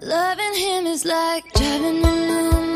Loving him is like driving a new